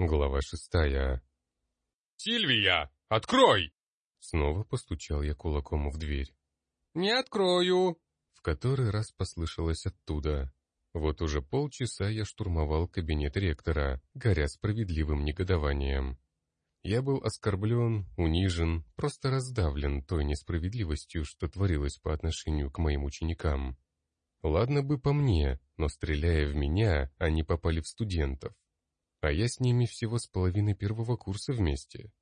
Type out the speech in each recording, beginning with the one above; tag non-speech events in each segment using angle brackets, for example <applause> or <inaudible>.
Глава шестая. «Сильвия, открой!» Снова постучал я кулаком в дверь. «Не открою!» В который раз послышалось оттуда. Вот уже полчаса я штурмовал кабинет ректора, горя справедливым негодованием. Я был оскорблен, унижен, просто раздавлен той несправедливостью, что творилось по отношению к моим ученикам. Ладно бы по мне, но стреляя в меня, они попали в студентов. А я с ними всего с половины первого курса вместе.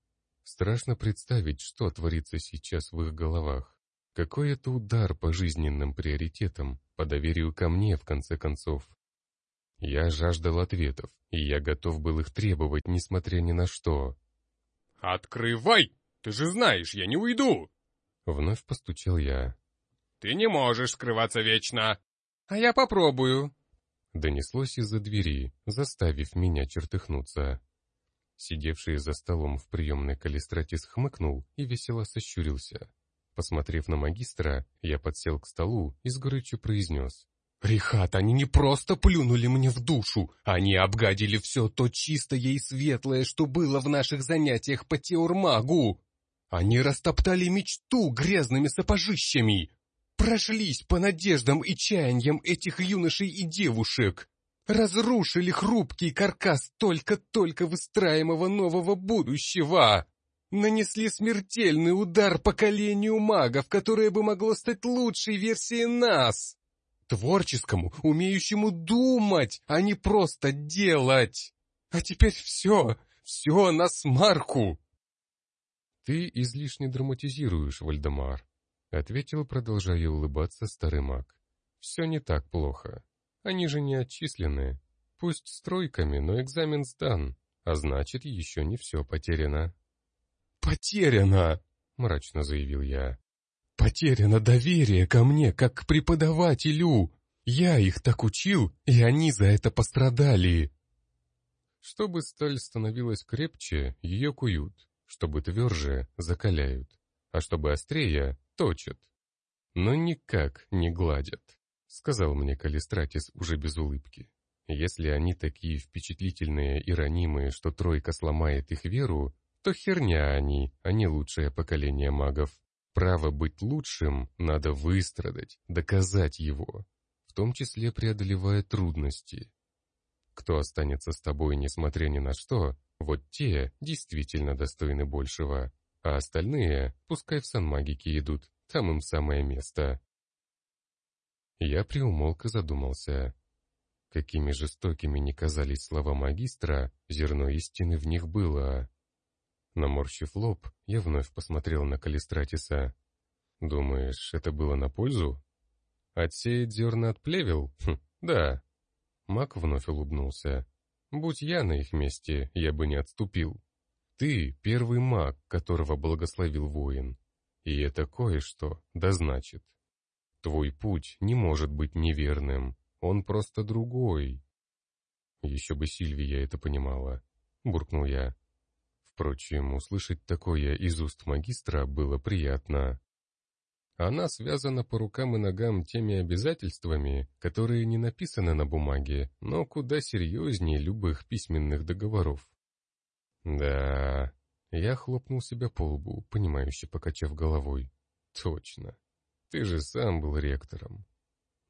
Страшно представить, что творится сейчас в их головах. Какой это удар по жизненным приоритетам, по доверию ко мне, в конце концов. Я жаждал ответов, и я готов был их требовать, несмотря ни на что. «Открывай! Ты же знаешь, я не уйду!» Вновь постучал я. «Ты не можешь скрываться вечно!» «А я попробую!» Донеслось из-за двери, заставив меня чертыхнуться. Сидевший за столом в приемной калистратис хмыкнул и весело сощурился. Посмотрев на магистра, я подсел к столу и с горечью произнес. «Рихат, они не просто плюнули мне в душу, они обгадили все то чистое и светлое, что было в наших занятиях по теурмагу! Они растоптали мечту грязными сапожищами, прошлись по надеждам и чаяниям этих юношей и девушек, разрушили хрупкий каркас только-только выстраиваемого нового будущего, нанесли смертельный удар поколению магов, которое бы могло стать лучшей версией нас, творческому, умеющему думать, а не просто делать. А теперь все, все на смарку. Ты излишне драматизируешь, Вальдемар. Ответил, продолжая улыбаться старый маг. Все не так плохо. Они же не отчислены. Пусть стройками, но экзамен сдан, а значит, еще не все потеряно. «Потеряно!» — мрачно заявил я. «Потеряно доверие ко мне, как к преподавателю! Я их так учил, и они за это пострадали!» Чтобы сталь становилась крепче, ее куют, чтобы тверже — закаляют, а чтобы острее точат, но никак не гладят», — сказал мне Калистратис уже без улыбки. «Если они такие впечатлительные и ранимые, что тройка сломает их веру, то херня они, а не лучшее поколение магов. Право быть лучшим надо выстрадать, доказать его, в том числе преодолевая трудности. Кто останется с тобой, несмотря ни на что, вот те действительно достойны большего, а остальные пускай в санмагики идут, там им самое место. Я приумолк и задумался. Какими жестокими не казались слова магистра, зерно истины в них было. Наморщив лоб, я вновь посмотрел на Калистратиса. «Думаешь, это было на пользу?» «Отсеять зерна от плевел? Хм, да». Мак вновь улыбнулся. «Будь я на их месте, я бы не отступил». Ты — первый маг, которого благословил воин. И это кое-что, да значит. Твой путь не может быть неверным, он просто другой. Еще бы Сильвия это понимала, буркнул я. Впрочем, услышать такое из уст магистра было приятно. Она связана по рукам и ногам теми обязательствами, которые не написаны на бумаге, но куда серьезнее любых письменных договоров. Да, я хлопнул себя по лбу, понимающе покачав головой. Точно. Ты же сам был ректором.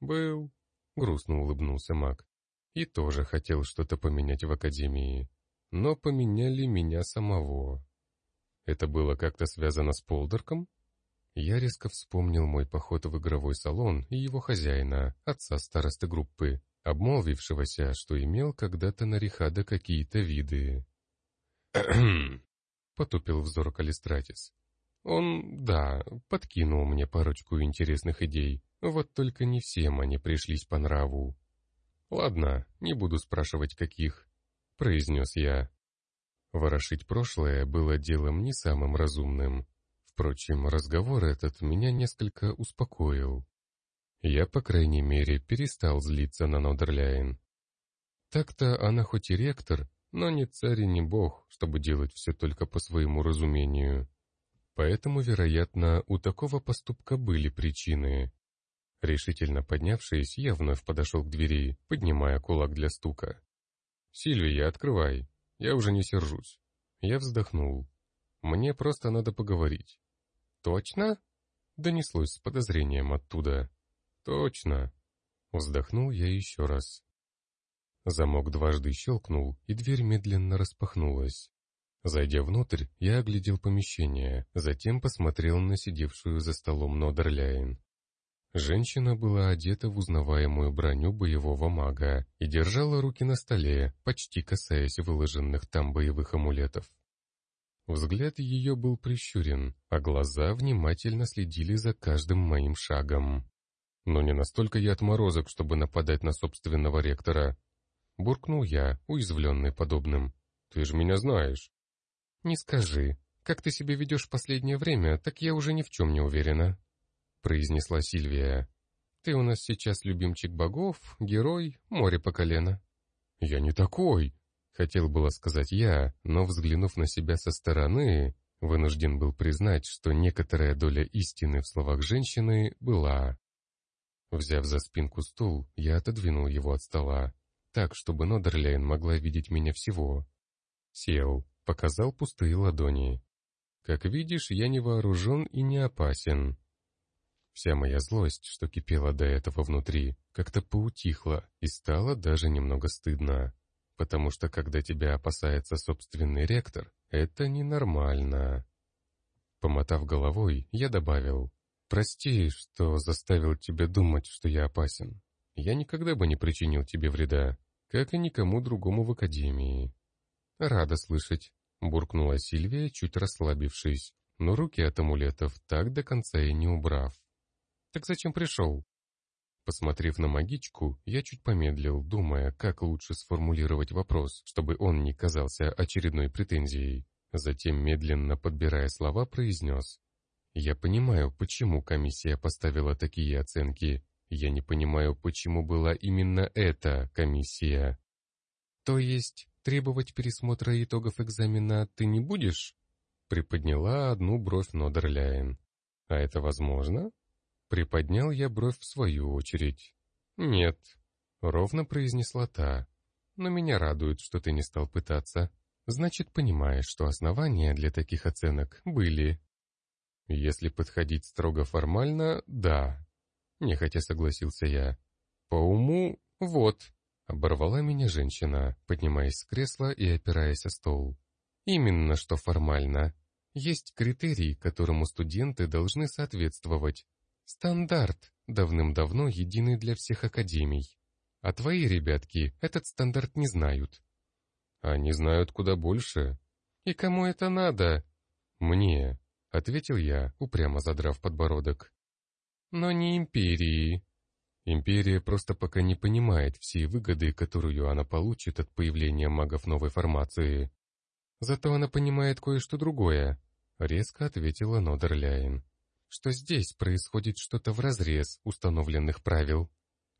Был, грустно улыбнулся маг. И тоже хотел что-то поменять в академии. Но поменяли меня самого. Это было как-то связано с Полдерком? Я резко вспомнил мой поход в игровой салон и его хозяина, отца старосты группы, обмолвившегося, что имел когда-то на Рихада какие-то виды. <clears throat> потупил взор Калистратис. Он, да, подкинул мне парочку интересных идей, вот только не всем они пришлись по нраву. Ладно, не буду спрашивать каких, произнес я. Ворошить прошлое было делом не самым разумным. Впрочем, разговор этот меня несколько успокоил. Я, по крайней мере, перестал злиться на Нодерляйн. Так-то она хоть и ректор, но ни царь и ни бог, чтобы делать все только по своему разумению. Поэтому, вероятно, у такого поступка были причины. Решительно поднявшись, я вновь подошел к двери, поднимая кулак для стука. «Сильвия, открывай. Я уже не сержусь». Я вздохнул. «Мне просто надо поговорить». «Точно?» — донеслось с подозрением оттуда. «Точно». Вздохнул я еще раз. Замок дважды щелкнул, и дверь медленно распахнулась. Зайдя внутрь, я оглядел помещение, затем посмотрел на сидевшую за столом Нодерляйн. Женщина была одета в узнаваемую броню боевого мага и держала руки на столе, почти касаясь выложенных там боевых амулетов. Взгляд ее был прищурен, а глаза внимательно следили за каждым моим шагом. Но не настолько я отморозок, чтобы нападать на собственного ректора. Буркнул я, уязвленный подобным. «Ты же меня знаешь». «Не скажи. Как ты себя ведешь в последнее время, так я уже ни в чем не уверена», — произнесла Сильвия. «Ты у нас сейчас любимчик богов, герой, море по колено». «Я не такой», — хотел было сказать я, но, взглянув на себя со стороны, вынужден был признать, что некоторая доля истины в словах женщины была. Взяв за спинку стул, я отодвинул его от стола, так, чтобы Нодерляйн могла видеть меня всего. Сел, показал пустые ладони. Как видишь, я не вооружен и не опасен. Вся моя злость, что кипела до этого внутри, как-то поутихла и стало даже немного стыдно. Потому что когда тебя опасается собственный ректор, это ненормально. Помотав головой, я добавил, «Прости, что заставил тебя думать, что я опасен. Я никогда бы не причинил тебе вреда как и никому другому в академии. «Рада слышать», — буркнула Сильвия, чуть расслабившись, но руки от амулетов так до конца и не убрав. «Так зачем пришел?» Посмотрев на магичку, я чуть помедлил, думая, как лучше сформулировать вопрос, чтобы он не казался очередной претензией. Затем, медленно подбирая слова, произнес. «Я понимаю, почему комиссия поставила такие оценки, я не понимаю, почему была именно эта комиссия. То есть, требовать пересмотра итогов экзамена ты не будешь? Приподняла одну бровь Нодерляйн. А это возможно? Приподнял я бровь в свою очередь. Нет, ровно произнесла та. Но меня радует, что ты не стал пытаться. Значит, понимаешь, что основания для таких оценок были. Если подходить строго формально, да, Нехотя согласился я. По уму, вот. Оборвала меня женщина, поднимаясь с кресла и опираясь о стол. Именно что формально. Есть критерий, которому студенты должны соответствовать. Стандарт, давным-давно единый для всех академий. А твои ребятки этот стандарт не знают. Они знают куда больше. И кому это надо? Мне, ответил я, упрямо задрав подбородок но не империи. Империя просто пока не понимает всей выгоды, которую она получит от появления магов новой формации. Зато она понимает кое-что другое, резко ответила Нодерляйн. Что здесь происходит что-то вразрез установленных правил.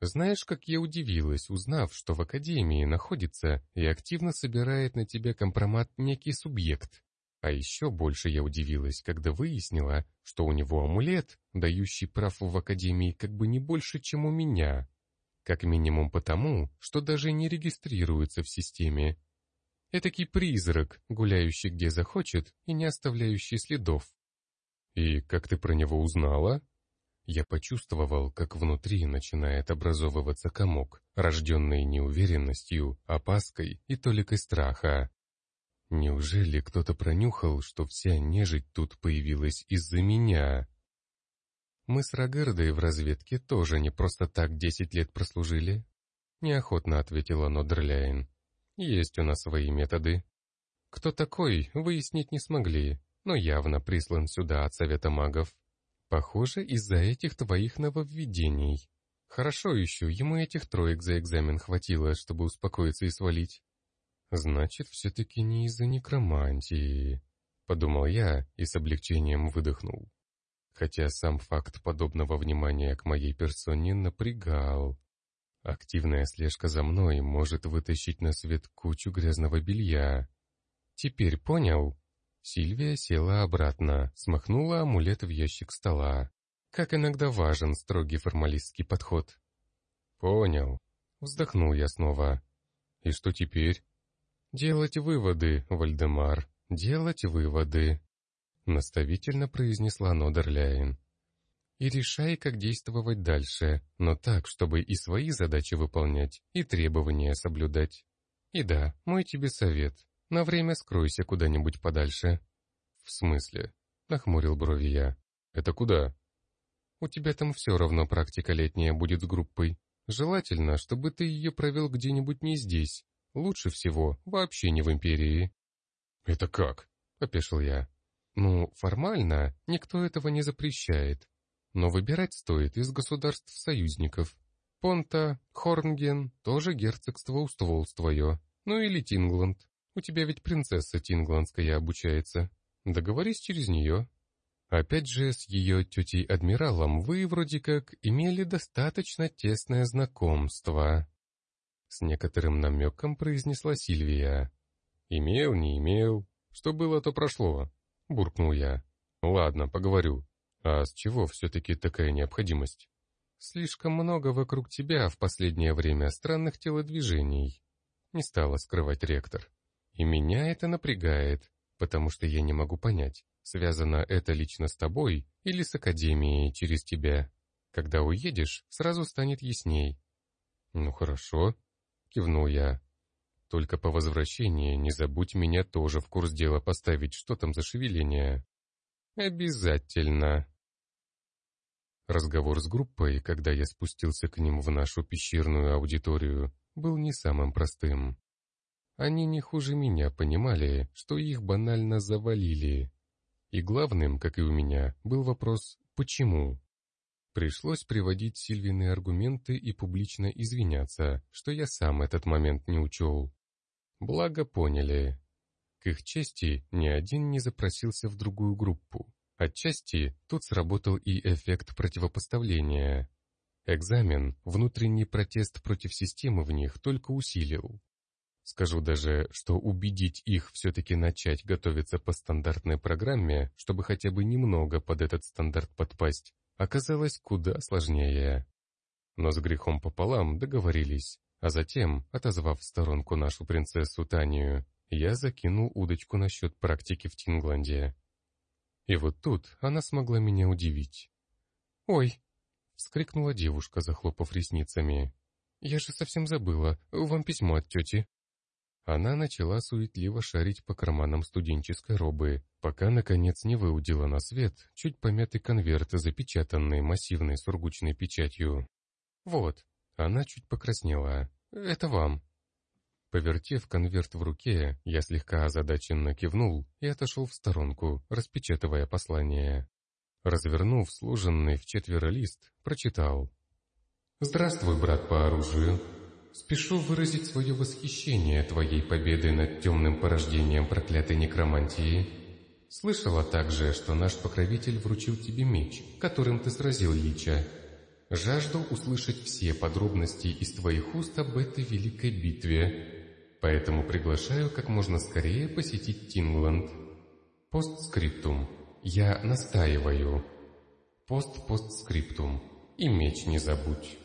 Знаешь, как я удивилась, узнав, что в Академии находится и активно собирает на тебя компромат некий субъект, а еще больше я удивилась, когда выяснила, что у него амулет, дающий прав в Академии как бы не больше, чем у меня. Как минимум потому, что даже не регистрируется в системе. Этакий призрак, гуляющий где захочет и не оставляющий следов. «И как ты про него узнала?» Я почувствовал, как внутри начинает образовываться комок, рожденный неуверенностью, опаской и толикой страха. Неужели кто-то пронюхал, что вся нежить тут появилась из-за меня? Мы с Рагердой в разведке тоже не просто так десять лет прослужили. Неохотно ответила Нодерляйн. Есть у нас свои методы. Кто такой, выяснить не смогли, но явно прислан сюда от Совета магов. Похоже, из-за этих твоих нововведений. Хорошо еще, ему этих троек за экзамен хватило, чтобы успокоиться и свалить. Значит, все-таки не из-за некромантии, подумал я и с облегчением выдохнул. Хотя сам факт подобного внимания к моей персоне напрягал. Активная слежка за мной может вытащить на свет кучу грязного белья. Теперь понял? Сильвия села обратно, смахнула амулет в ящик стола. Как иногда важен строгий формалистский подход. Понял. Вздохнул я снова. И что теперь? «Делать выводы, Вальдемар, делать выводы», — наставительно произнесла Нодерляйн. «И решай, как действовать дальше, но так, чтобы и свои задачи выполнять, и требования соблюдать. И да, мой тебе совет, на время скройся куда-нибудь подальше». «В смысле?» — нахмурил брови я. «Это куда?» «У тебя там все равно практика летняя будет с группой. Желательно, чтобы ты ее провел где-нибудь не здесь. Лучше всего вообще не в Империи». «Это как?» — опешил я. «Ну, формально никто этого не запрещает. Но выбирать стоит из государств-союзников. Понта, Хорнген, тоже герцогство устволс твое. Ну или Тингланд. У тебя ведь принцесса Тингландская обучается. Договорись через нее. Опять же, с ее тетей-адмиралом вы вроде как имели достаточно тесное знакомство. С некоторым намеком произнесла Сильвия. «Имел, не имел. Что было, то прошло», — буркнул я. «Ладно, поговорю. А с чего все-таки такая необходимость?» «Слишком много вокруг тебя в последнее время странных телодвижений», — не стала скрывать ректор. «И меня это напрягает, потому что я не могу понять, Связано это лично с тобой или с Академией через тебя. Когда уедешь, сразу станет ясней». «Ну хорошо», — кивнул я. «Только по возвращении не забудь меня тоже в курс дела поставить, что там за шевеление». «Обязательно». Разговор с группой, когда я спустился к ним в нашу пещерную аудиторию, был не самым простым. Они не хуже меня понимали, что их банально завалили. И главным, как и у меня, был вопрос «почему?». Пришлось приводить Сильвины аргументы и публично извиняться, что я сам этот момент не учел. Благо поняли. К их чести, ни один не запросился в другую группу. Отчасти тут сработал и эффект противопоставления. Экзамен, внутренний протест против системы в них только усилил. Скажу даже, что убедить их все-таки начать готовиться по стандартной программе, чтобы хотя бы немного под этот стандарт подпасть, оказалось куда сложнее. Но с грехом пополам договорились, а затем, отозвав в сторонку нашу принцессу Танию, я закинул удочку насчет практики в Тингланде. И вот тут она смогла меня удивить. «Ой!» — вскрикнула девушка, захлопав ресницами. «Я же совсем забыла, вам письмо от тети». Она начала суетливо шарить по карманам студенческой робы, пока, наконец, не выудила на свет чуть помятый конверт, запечатанный массивной сургучной печатью. «Вот», она чуть покраснела. «Это вам». Повертев конверт в руке, я слегка озадаченно кивнул и отошел в сторонку, распечатывая послание. Развернув сложенный в четверо лист, прочитал. «Здравствуй, брат по оружию. Спешу выразить свое восхищение твоей победой над темным порождением проклятой некромантии. Слышала также, что наш покровитель вручил тебе меч, которым ты сразил Лича. Жажду услышать все подробности из твоих уст об этой великой битве, поэтому приглашаю как можно скорее посетить Тингланд. Постскриптум. Я настаиваю. Пост-постскриптум. И меч не забудь.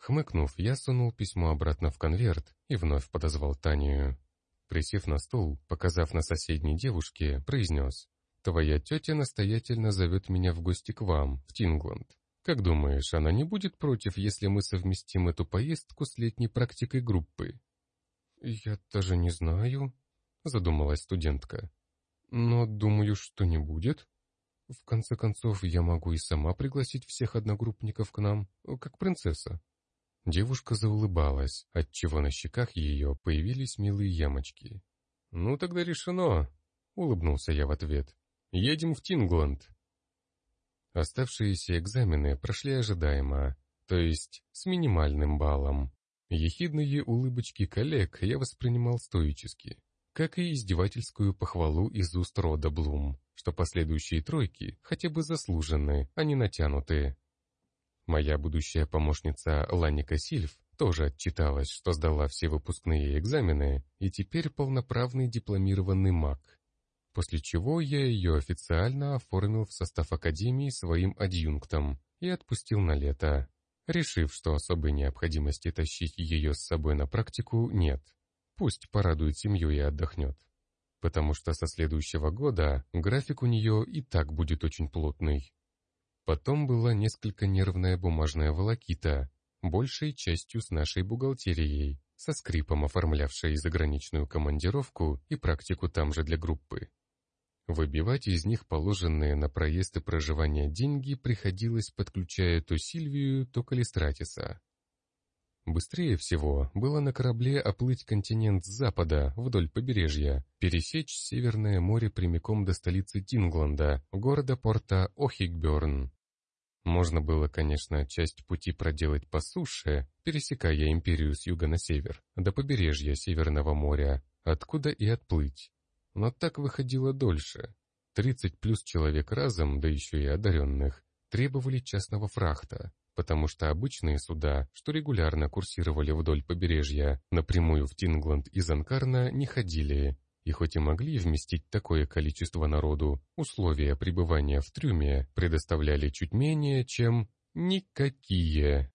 Хмыкнув, я сунул письмо обратно в конверт и вновь подозвал Танию. Присев на стул, показав на соседней девушке, произнес. «Твоя тетя настоятельно зовет меня в гости к вам, в Тингланд. Как думаешь, она не будет против, если мы совместим эту поездку с летней практикой группы?» «Я даже не знаю», — задумалась студентка. «Но думаю, что не будет. В конце концов, я могу и сама пригласить всех одногруппников к нам, как принцесса». Девушка заулыбалась, отчего на щеках ее появились милые ямочки. «Ну тогда решено», — улыбнулся я в ответ. «Едем в Тингланд». Оставшиеся экзамены прошли ожидаемо, то есть с минимальным баллом. Ехидные улыбочки коллег я воспринимал стоически, как и издевательскую похвалу из уст рода Блум, что последующие тройки хотя бы заслужены, а не натянутые. Моя будущая помощница Ланика Сильв тоже отчиталась, что сдала все выпускные экзамены и теперь полноправный дипломированный маг. После чего я ее официально оформил в состав Академии своим адъюнктом и отпустил на лето, решив, что особой необходимости тащить ее с собой на практику нет. Пусть порадует семью и отдохнет. Потому что со следующего года график у нее и так будет очень плотный. Потом была несколько нервная бумажная волокита, большей частью с нашей бухгалтерией, со скрипом оформлявшей заграничную командировку и практику там же для группы. Выбивать из них положенные на проезд и проживание деньги приходилось, подключая то Сильвию, то Калистратиса. Быстрее всего было на корабле оплыть континент с запада, вдоль побережья, пересечь Северное море прямиком до столицы Тингланда, города порта Охигберн. Можно было, конечно, часть пути проделать по суше, пересекая империю с юга на север, до побережья Северного моря, откуда и отплыть. Но так выходило дольше. Тридцать плюс человек разом, да еще и одаренных, требовали частного фрахта, потому что обычные суда, что регулярно курсировали вдоль побережья, напрямую в Тингланд из Анкарна не ходили, и хоть и могли вместить такое количество народу, условия пребывания в трюме предоставляли чуть менее, чем никакие.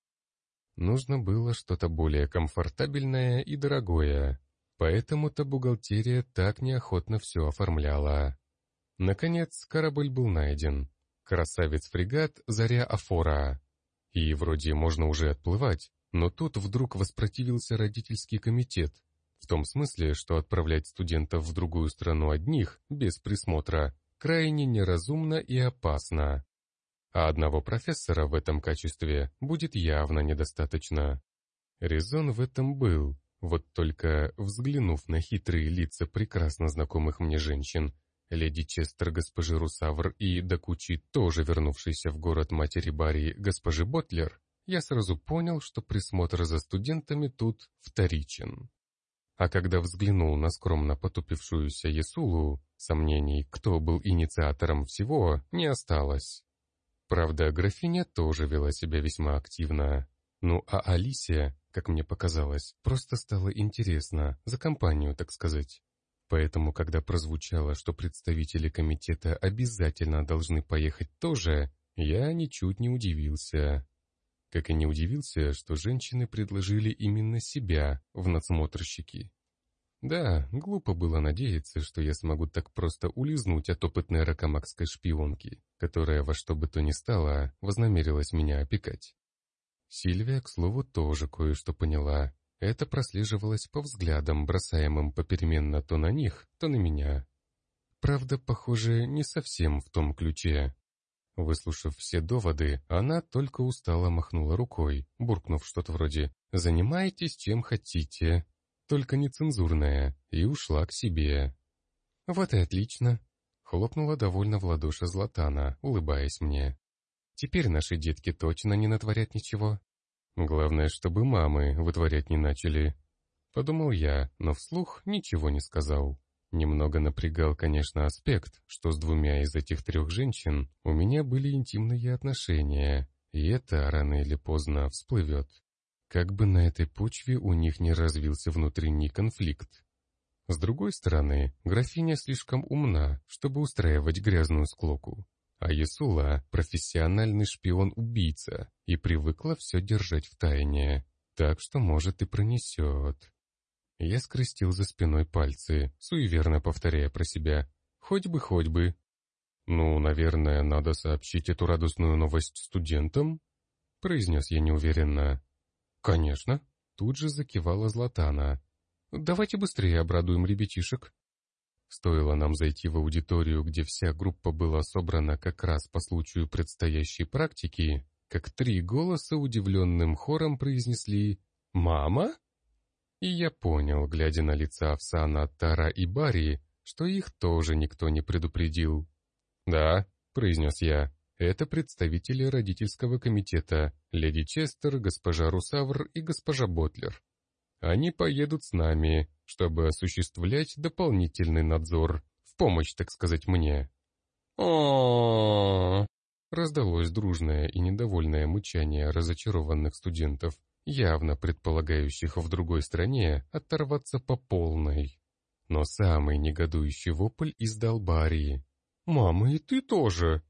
Нужно было что-то более комфортабельное и дорогое, поэтому-то бухгалтерия так неохотно все оформляла. Наконец, корабль был найден. Красавец-фрегат «Заря Афора». И вроде можно уже отплывать, но тут вдруг воспротивился родительский комитет, в том смысле, что отправлять студентов в другую страну одних, без присмотра, крайне неразумно и опасно. А одного профессора в этом качестве будет явно недостаточно. Резон в этом был, вот только взглянув на хитрые лица прекрасно знакомых мне женщин, леди Честер госпожи Русавр и до кучи тоже вернувшейся в город матери Барри госпожи Ботлер, я сразу понял, что присмотр за студентами тут вторичен. А когда взглянул на скромно потупившуюся Ясулу, сомнений, кто был инициатором всего, не осталось. Правда, графиня тоже вела себя весьма активно. Ну а Алисия, как мне показалось, просто стало интересно, за компанию, так сказать. Поэтому, когда прозвучало, что представители комитета обязательно должны поехать тоже, я ничуть не удивился. Как и не удивился, что женщины предложили именно себя в надсмотрщики. Да, глупо было надеяться, что я смогу так просто улизнуть от опытной ракомакской шпионки, которая во что бы то ни стало вознамерилась меня опекать. Сильвия, к слову, тоже кое-что поняла это прослеживалось по взглядам, бросаемым попеременно то на них, то на меня. Правда, похоже, не совсем в том ключе. Выслушав все доводы, она только устало махнула рукой, буркнув что-то вроде «Занимайтесь чем хотите», только нецензурное, и ушла к себе. «Вот и отлично», — хлопнула довольно в ладоши Златана, улыбаясь мне. «Теперь наши детки точно не натворят ничего». Главное, чтобы мамы вытворять не начали. Подумал я, но вслух ничего не сказал. Немного напрягал, конечно, аспект, что с двумя из этих трех женщин у меня были интимные отношения, и это рано или поздно всплывет. Как бы на этой почве у них не развился внутренний конфликт. С другой стороны, графиня слишком умна, чтобы устраивать грязную склоку. А Ясула — профессиональный шпион-убийца и привыкла все держать в тайне, так что, может, и пронесет. Я скрестил за спиной пальцы, суеверно повторяя про себя. Хоть бы, хоть бы. «Ну, наверное, надо сообщить эту радостную новость студентам?» произнес я неуверенно. «Конечно», — тут же закивала Златана. «Давайте быстрее обрадуем ребятишек». Стоило нам зайти в аудиторию, где вся группа была собрана как раз по случаю предстоящей практики, как три голоса удивленным хором произнесли «Мама?». И я понял, глядя на лица Овсана, Тара и Барри, что их тоже никто не предупредил. «Да», — произнес я, — «это представители родительского комитета, леди Честер, госпожа Русавр и госпожа Ботлер. Они поедут с нами, чтобы осуществлять дополнительный надзор, в помощь, так сказать, мне. о Раздалось дружное и недовольное мычание разочарованных студентов, явно предполагающих в другой стране оторваться по полной. Но самый негодующий вопль издал Барри. «Мама, и ты тоже!»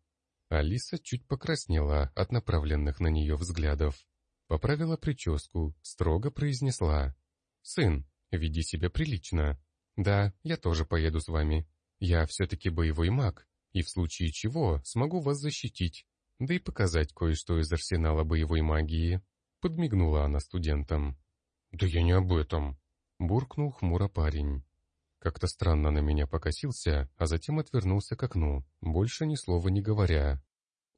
Алиса чуть покраснела от направленных на нее взглядов. Поправила прическу, строго произнесла. «Сын, Веди себя прилично. Да, я тоже поеду с вами. Я все-таки боевой маг, и в случае чего смогу вас защитить, да и показать кое-что из арсенала боевой магии. Подмигнула она студентам. «Да я не об этом», — буркнул хмуро парень. Как-то странно на меня покосился, а затем отвернулся к окну, больше ни слова не говоря.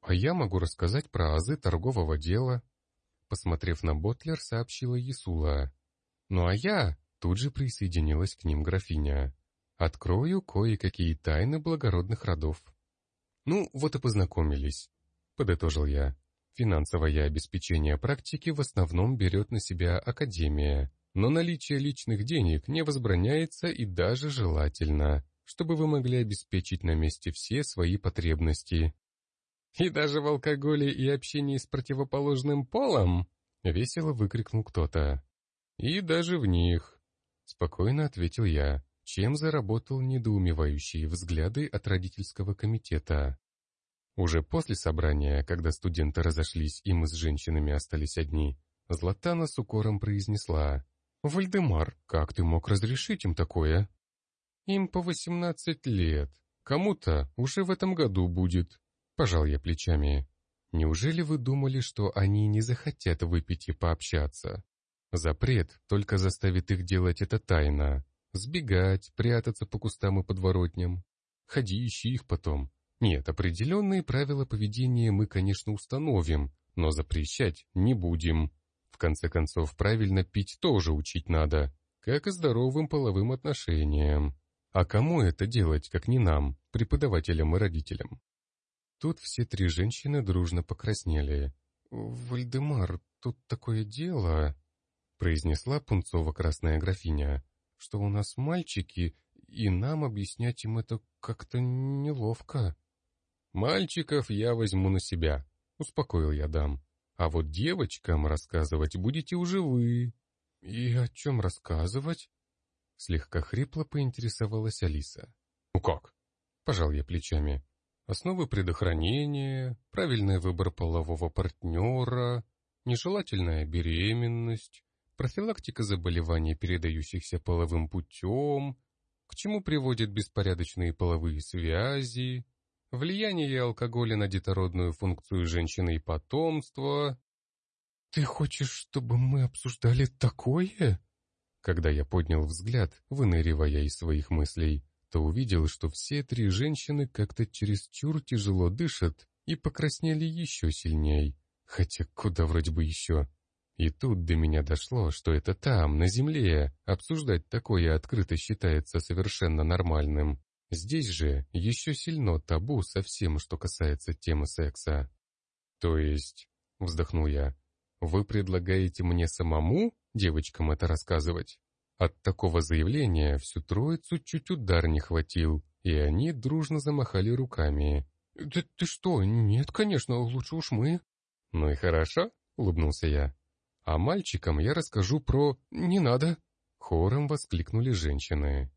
«А я могу рассказать про азы торгового дела», — посмотрев на Ботлер, сообщила Ясула. «Ну а я...» — тут же присоединилась к ним графиня. «Открою кое-какие тайны благородных родов». «Ну, вот и познакомились», — подытожил я. Финансовое обеспечение практики в основном берет на себя Академия, но наличие личных денег не возбраняется и даже желательно, чтобы вы могли обеспечить на месте все свои потребности. «И даже в алкоголе и общении с противоположным полом?» — весело выкрикнул кто-то. «И даже в них», — спокойно ответил я, чем заработал недоумевающие взгляды от родительского комитета. Уже после собрания, когда студенты разошлись и мы с женщинами остались одни, Златана с укором произнесла «Вальдемар, как ты мог разрешить им такое?» «Им по восемнадцать лет. Кому-то уже в этом году будет», — пожал я плечами. «Неужели вы думали, что они не захотят выпить и пообщаться? Запрет только заставит их делать это тайно. Сбегать, прятаться по кустам и подворотням. Ходи, ищи их потом. Нет, определенные правила поведения мы, конечно, установим, но запрещать не будем. В конце концов, правильно пить тоже учить надо, как и здоровым половым отношениям. А кому это делать, как не нам, преподавателям и родителям? Тут все три женщины дружно покраснели. «Вальдемар, тут такое дело», — произнесла пунцово-красная графиня, «что у нас мальчики, и нам объяснять им это как-то неловко». «Мальчиков я возьму на себя», — успокоил я дам. А вот девочкам рассказывать будете уже вы. И о чем рассказывать? Слегка хрипло поинтересовалась Алиса. Ну как? Пожал я плечами. Основы предохранения, правильный выбор полового партнера, нежелательная беременность, профилактика заболеваний, передающихся половым путем, к чему приводят беспорядочные половые связи, влияние алкоголя на детородную функцию женщины и потомство. «Ты хочешь, чтобы мы обсуждали такое?» Когда я поднял взгляд, выныривая из своих мыслей, то увидел, что все три женщины как-то чересчур тяжело дышат и покраснели еще сильней, хотя куда вроде бы еще. И тут до меня дошло, что это там, на земле, обсуждать такое открыто считается совершенно нормальным. Здесь же еще сильно табу со всем, что касается темы секса. То есть, вздохнул я, вы предлагаете мне самому девочкам это рассказывать? От такого заявления всю троицу чуть удар не хватил, и они дружно замахали руками. «Да ты что? Нет, конечно, лучше уж мы». «Ну и хорошо», — улыбнулся я. «А мальчикам я расскажу про... не надо». Хором воскликнули женщины.